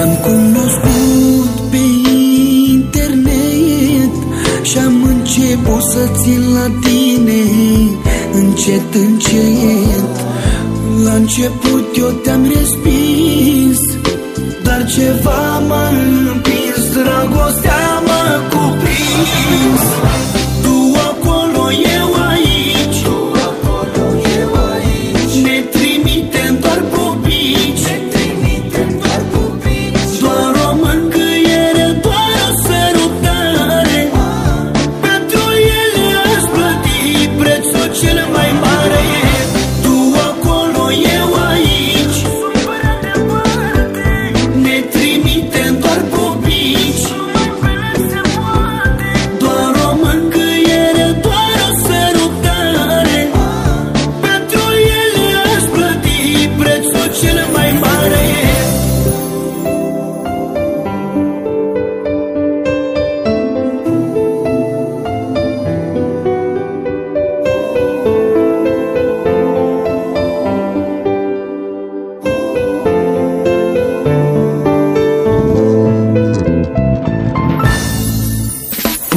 L-am cunoscut pe internet Și-am început să țin la tine Încet, încet. La început eu te-am respins Dar ceva m-a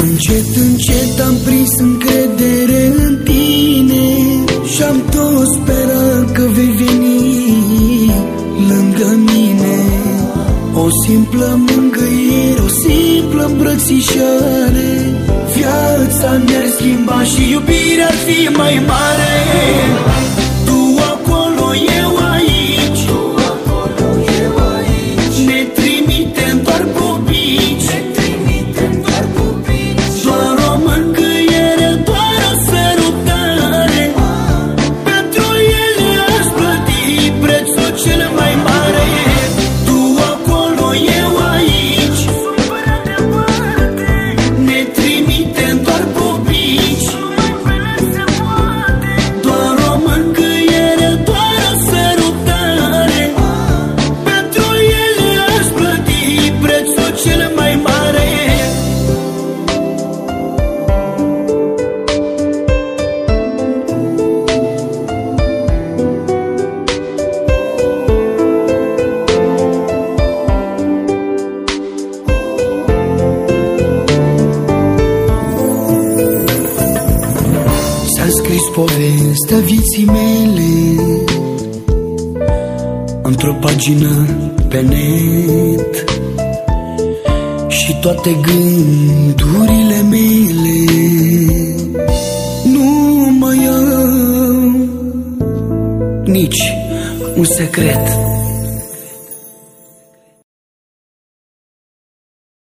Încet, încet am prins încredere în tine Și-am tot sperat că vei veni lângă mine. O simplă mângâiere, o simplă îmbrățișare Viața ne-ar schimba și iubirea ar fi mai mare povestea vieții mele. Într-o pagină pe net Și toate gândurile mele. Nu mai am nici un secret